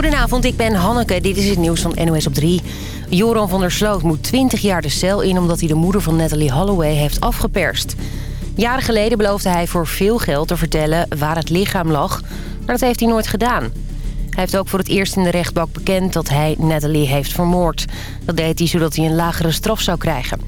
Goedenavond, ik ben Hanneke. Dit is het nieuws van NOS op 3. Joran van der Sloot moet 20 jaar de cel in... omdat hij de moeder van Natalie Holloway heeft afgeperst. Jaren geleden beloofde hij voor veel geld te vertellen waar het lichaam lag... maar dat heeft hij nooit gedaan. Hij heeft ook voor het eerst in de rechtbank bekend dat hij Natalie heeft vermoord. Dat deed hij zodat hij een lagere straf zou krijgen.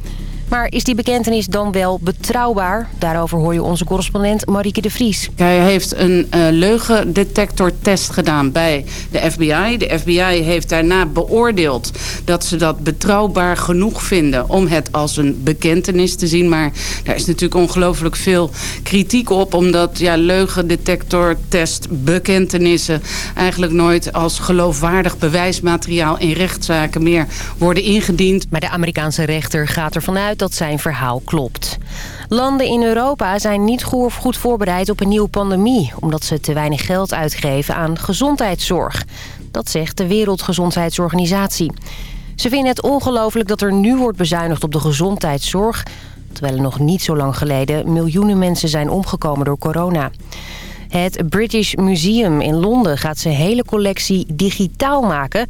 Maar is die bekentenis dan wel betrouwbaar? Daarover hoor je onze correspondent Marieke de Vries. Hij heeft een uh, leugendetectortest gedaan bij de FBI. De FBI heeft daarna beoordeeld dat ze dat betrouwbaar genoeg vinden... om het als een bekentenis te zien. Maar daar is natuurlijk ongelooflijk veel kritiek op... omdat ja, leugendetectortest bekentenissen eigenlijk nooit als geloofwaardig bewijsmateriaal in rechtszaken meer worden ingediend. Maar de Amerikaanse rechter gaat ervan uit dat zijn verhaal klopt. Landen in Europa zijn niet goed voorbereid op een nieuwe pandemie... omdat ze te weinig geld uitgeven aan gezondheidszorg. Dat zegt de Wereldgezondheidsorganisatie. Ze vinden het ongelooflijk dat er nu wordt bezuinigd op de gezondheidszorg... terwijl er nog niet zo lang geleden miljoenen mensen zijn omgekomen door corona. Het British Museum in Londen gaat zijn hele collectie digitaal maken...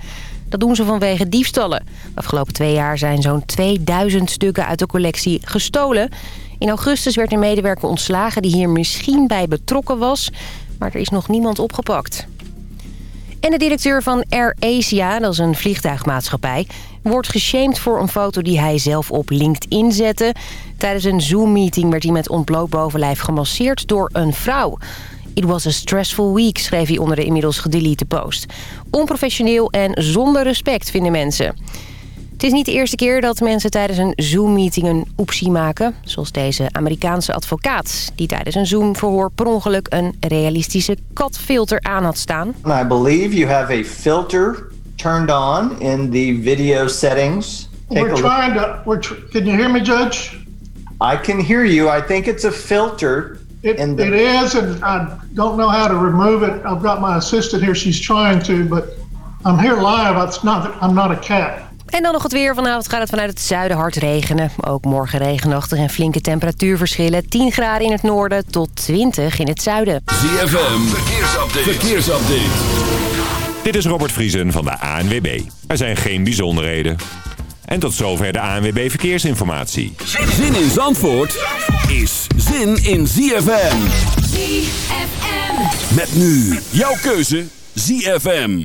Dat doen ze vanwege diefstallen. De afgelopen twee jaar zijn zo'n 2000 stukken uit de collectie gestolen. In augustus werd een medewerker ontslagen die hier misschien bij betrokken was. Maar er is nog niemand opgepakt. En de directeur van Air Asia, dat is een vliegtuigmaatschappij... wordt geshamed voor een foto die hij zelf op LinkedIn zette. Tijdens een Zoom-meeting werd hij met ontbloot bovenlijf gemasseerd door een vrouw. It was a stressful week, schreef hij onder de inmiddels gedelete post. Onprofessioneel en zonder respect, vinden mensen. Het is niet de eerste keer dat mensen tijdens een Zoom-meeting een oepsie maken. Zoals deze Amerikaanse advocaat... die tijdens een Zoom-verhoor per ongeluk een realistische katfilter aan had staan. I believe you have a filter turned on in the video settings. Take we're trying to... We're can you hear me, Judge? I can hear you. I think it's a filter It, the, it is, and I don't know how to remove it. I've got my assistant here. She's trying to, but I'm here live. It's not, I'm not a cat. En dan nog het weer. Vanavond gaat het vanuit het zuiden hard regenen. Ook morgen regenachtig en flinke temperatuurverschillen. 10 graden in het noorden tot 20 in het zuiden. ZFM, verkeersupdate. verkeersupdate. Dit is Robert Vriesen van de ANWB. Er zijn geen bijzonderheden. En tot zover de ANWB Verkeersinformatie. Zin in Zandvoort is zin in ZFM. ZFM. Met nu jouw keuze ZFM.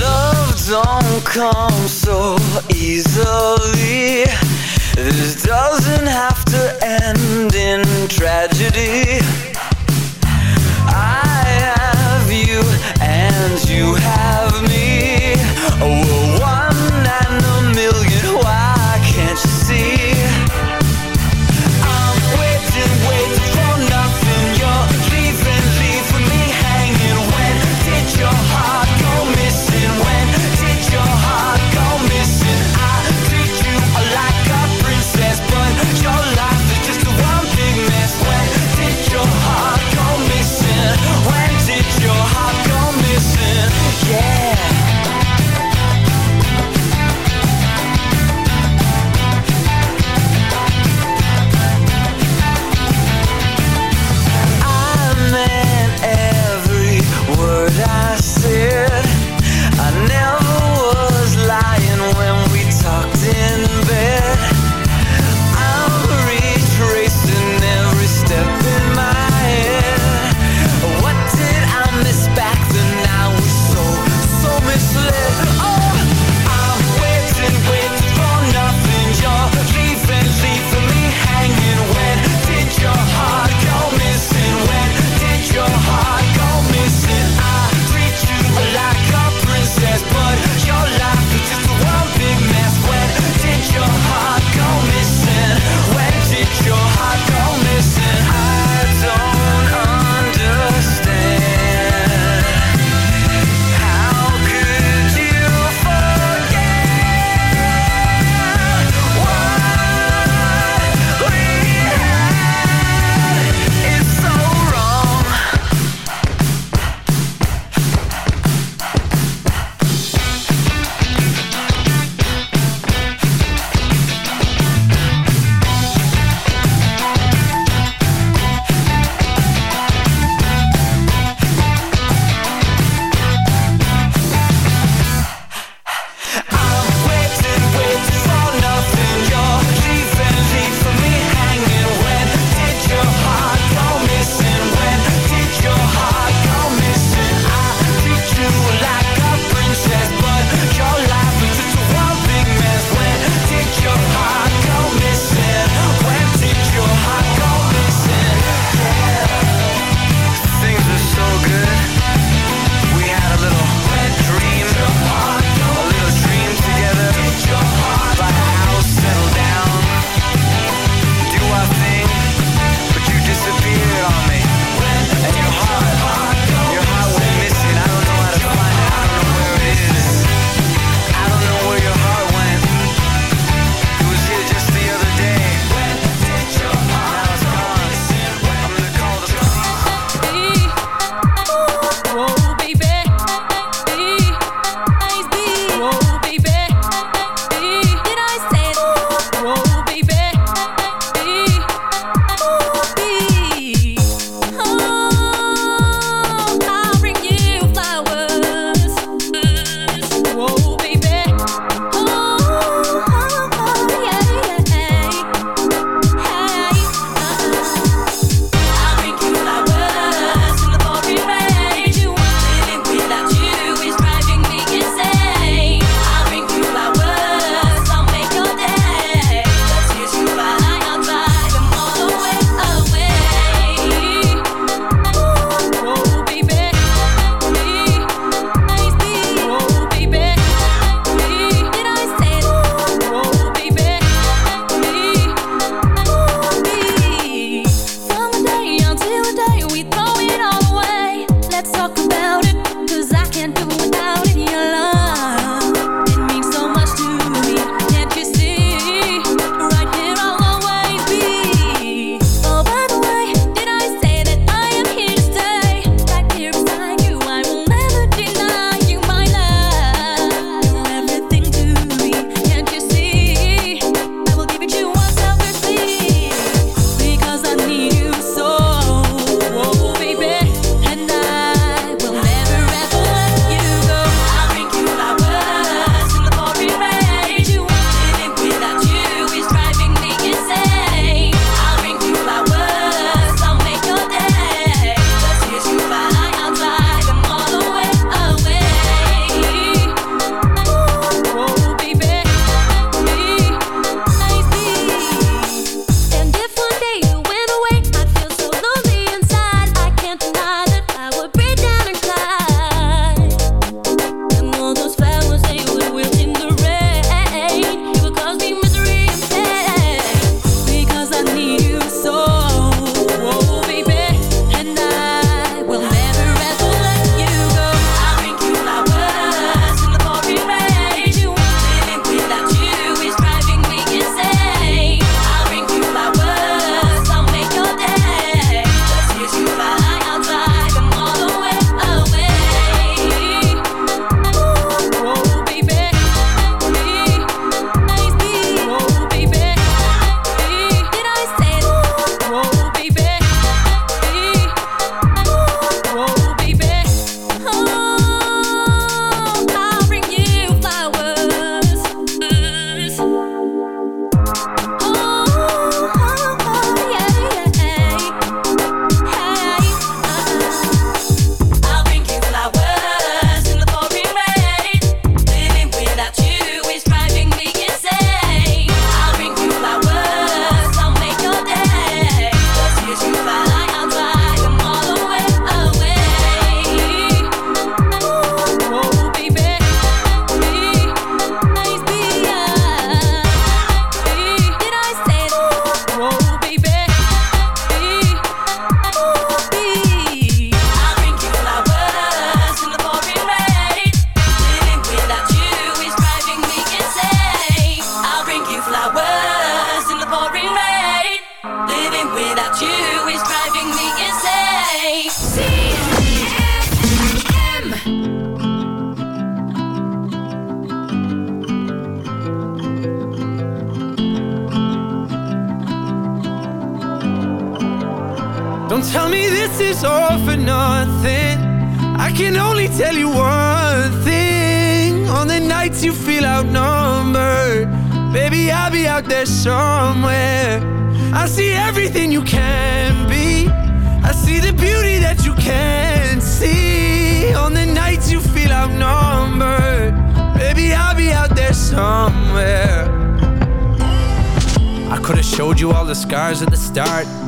Love don't come so easily This doesn't have to end in tragedy. I have you and you have me. Oh, oh one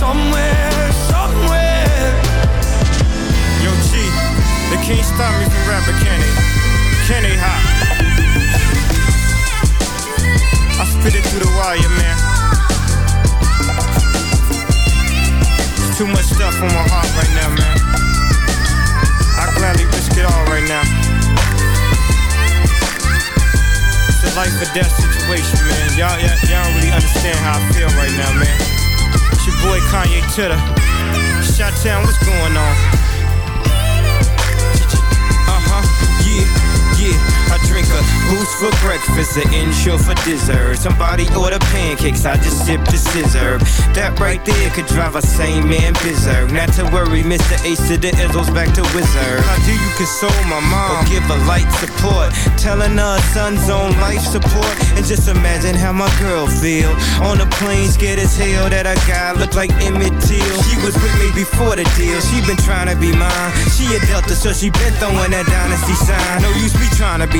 Somewhere, somewhere. Yo, G, they can't stop me from rapping, can they? Can they, hop? I spit it through the wire, man. Too much stuff on my heart right now, man. I gladly risk it all right now. It's a life or death situation, man. Y'all, y'all, y'all don't really understand how I feel right now, man. Boy Kanye Titter. Shot Town, what's going on? Uh-huh, yeah, yeah. I drink a boost for breakfast, an insure for dessert. Somebody order pancakes, I just sip the scissor. That right there could drive a sane man berserk. Not to worry, Mr. Ace to the Izzles back to Wizard. How do you console my mom or give her light support? Telling her son's on life support. And just imagine how my girl feel. On the plane, scared as hell that I got look like Emmett Till. She was with me before the deal. She been trying to be mine. She a Delta, so she been throwing that dynasty sign. No use me trying to be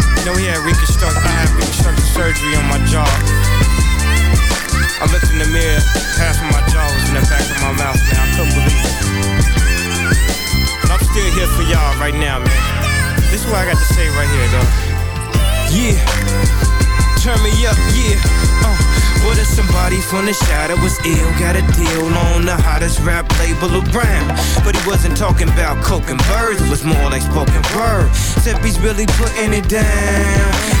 You know, he had reconstruct, I had reconstructive surgery on my jaw. I looked in the mirror, half of my jaw was in the back of my mouth, man. I couldn't believe it. But I'm still here for y'all right now, man. This is what I got to say right here, though. Yeah. Turn me up, yeah. Uh, what if somebody from the shadow was ill? Got a deal on the hottest rap label around. But he wasn't talking about coke and birds, it was more like spoken word. Except he's really putting it down.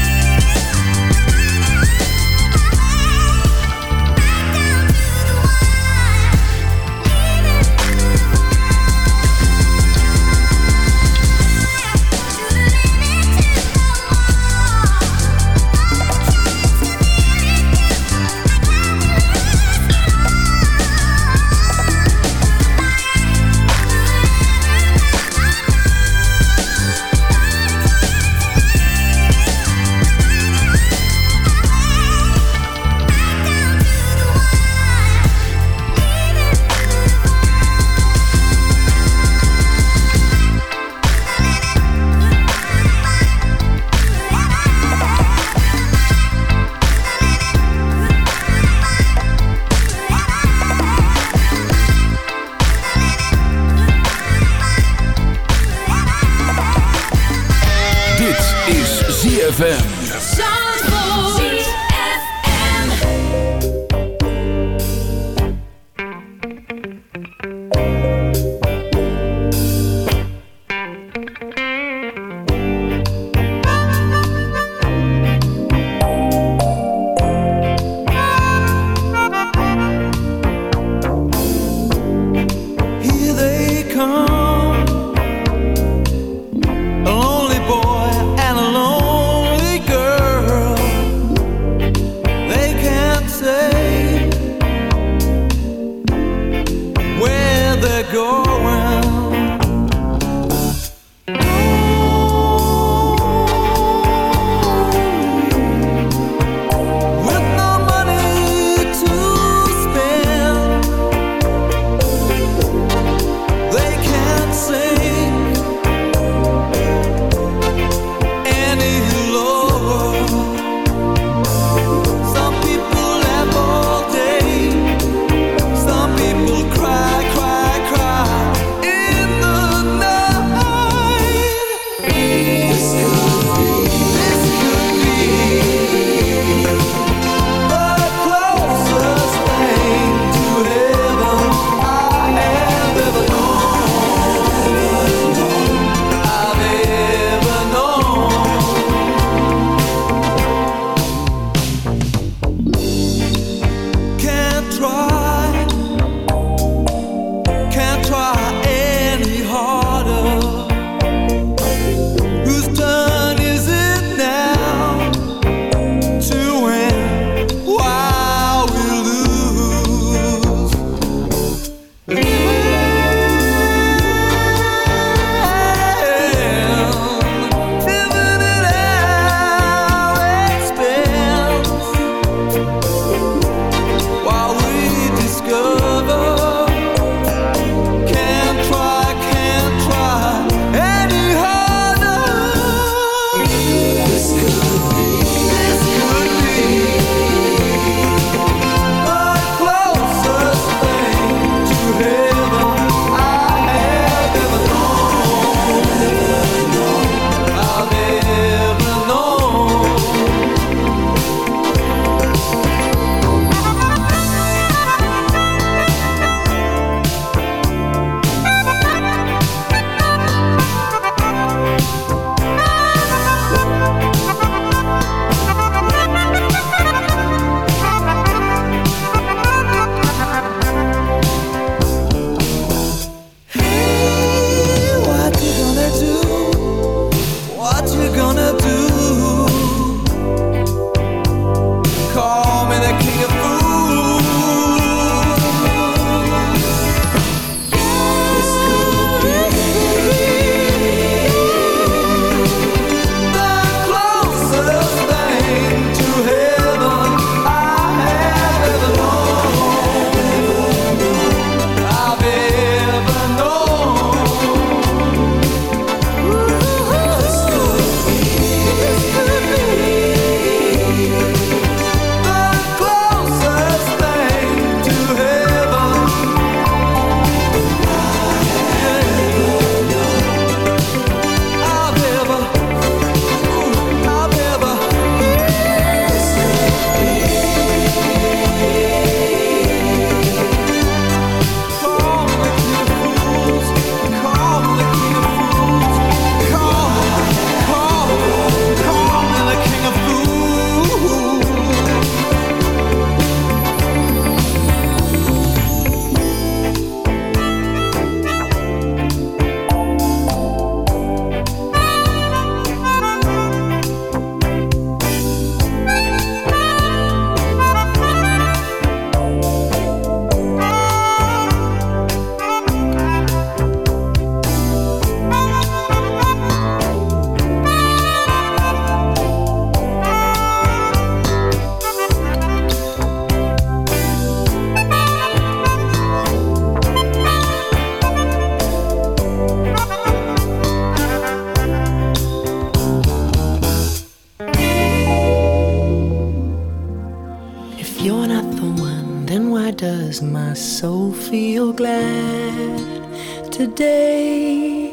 day.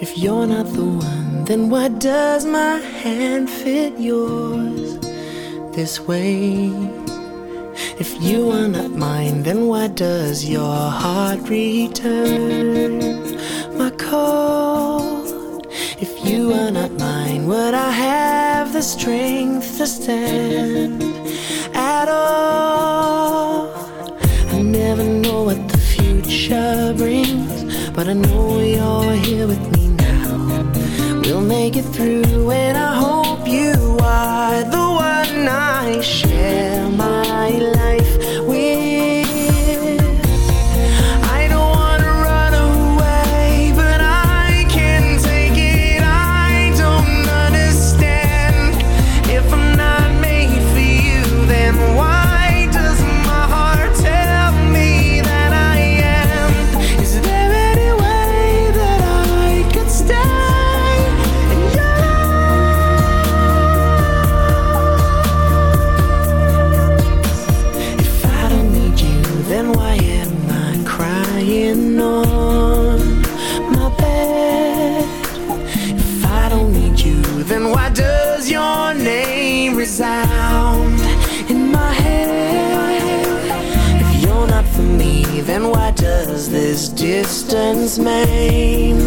If you're not the one, then why does my hand fit yours this way? If you are not mine, then why does your heart return my call? If you are not mine, would I have the strength to stand at all? I never know what the future brings but I know you're here with me now. We'll make it through and I hope you are the And why does this distance maim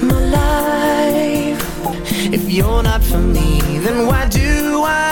my life? If you're not for me, then why do I?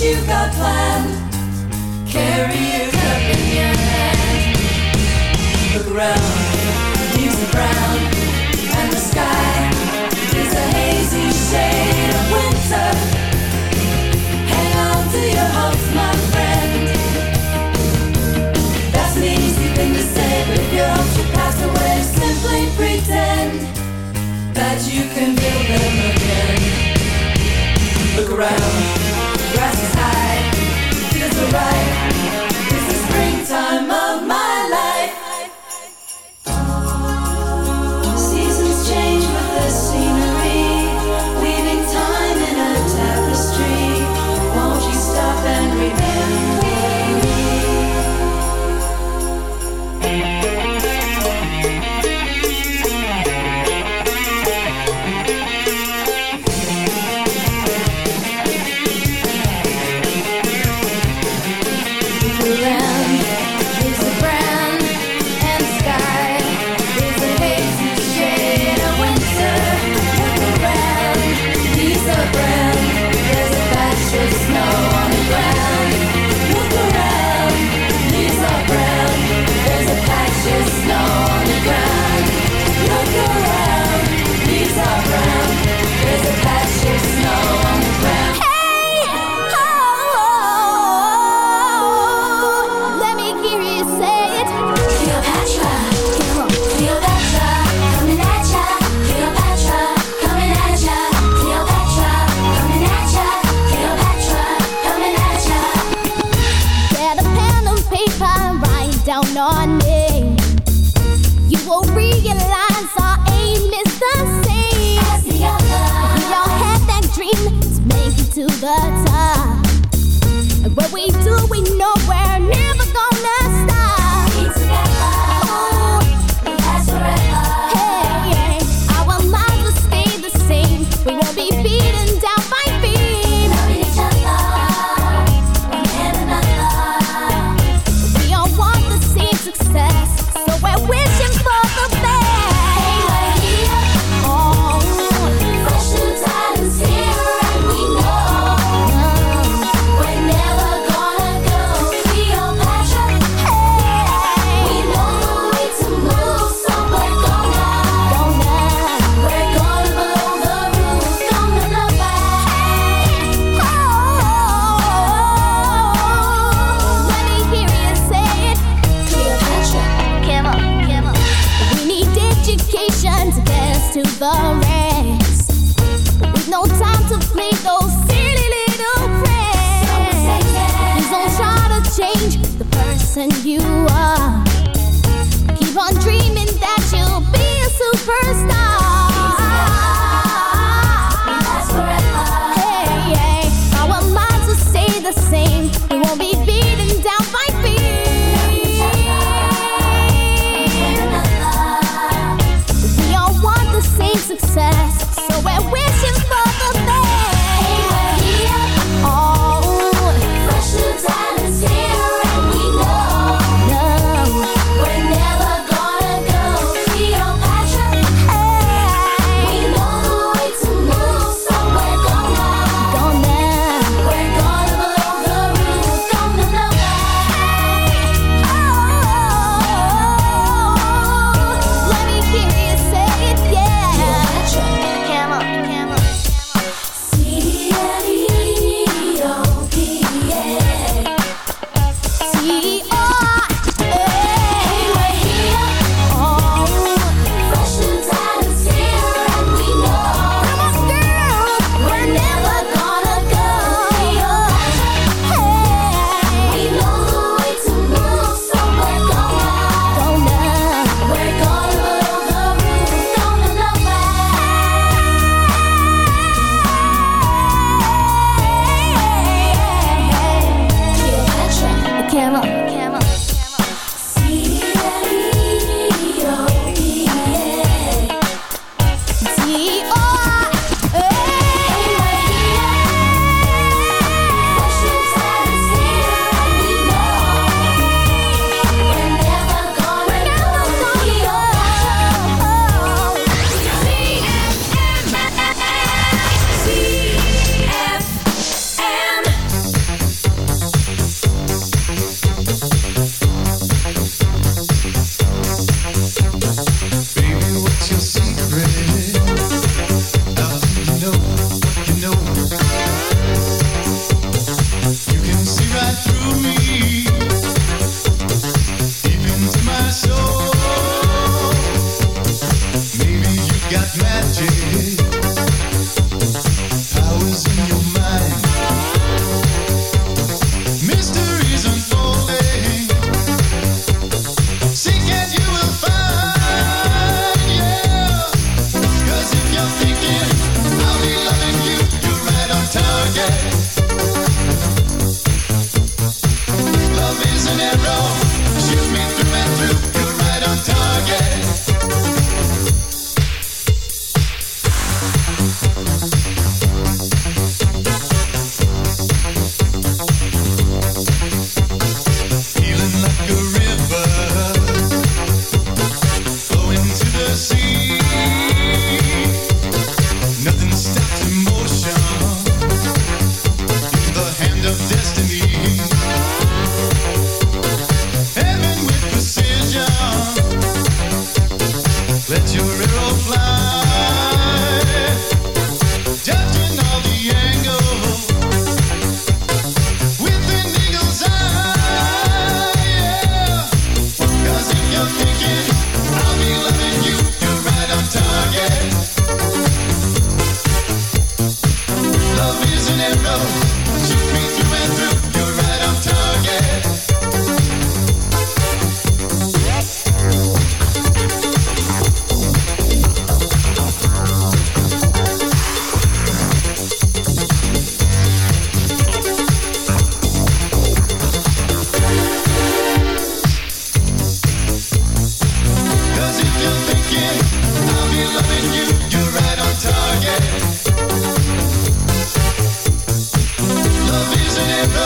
you've got planned. Carry your cup in your hand. Look around, the leaves are brown, and the sky is a hazy shade of winter. Hang on to your hopes, my friend. That's an easy thing to say, but if your hopes should pass away, simply pretend that you can build them again. Look around Feels alright.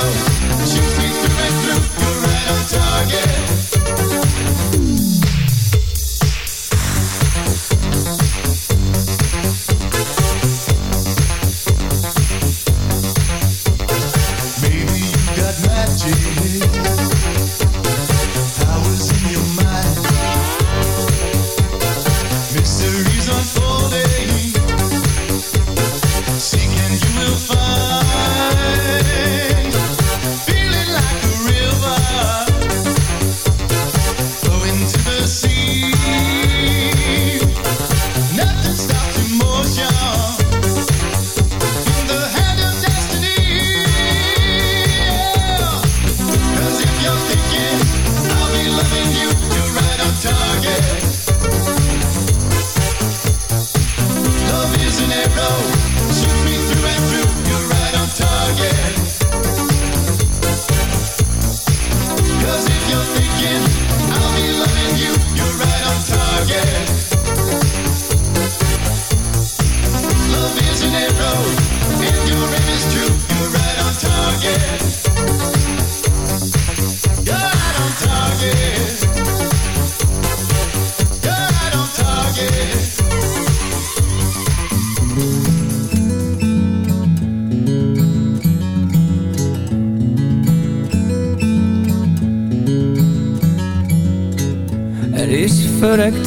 Arrow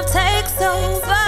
Love takes over,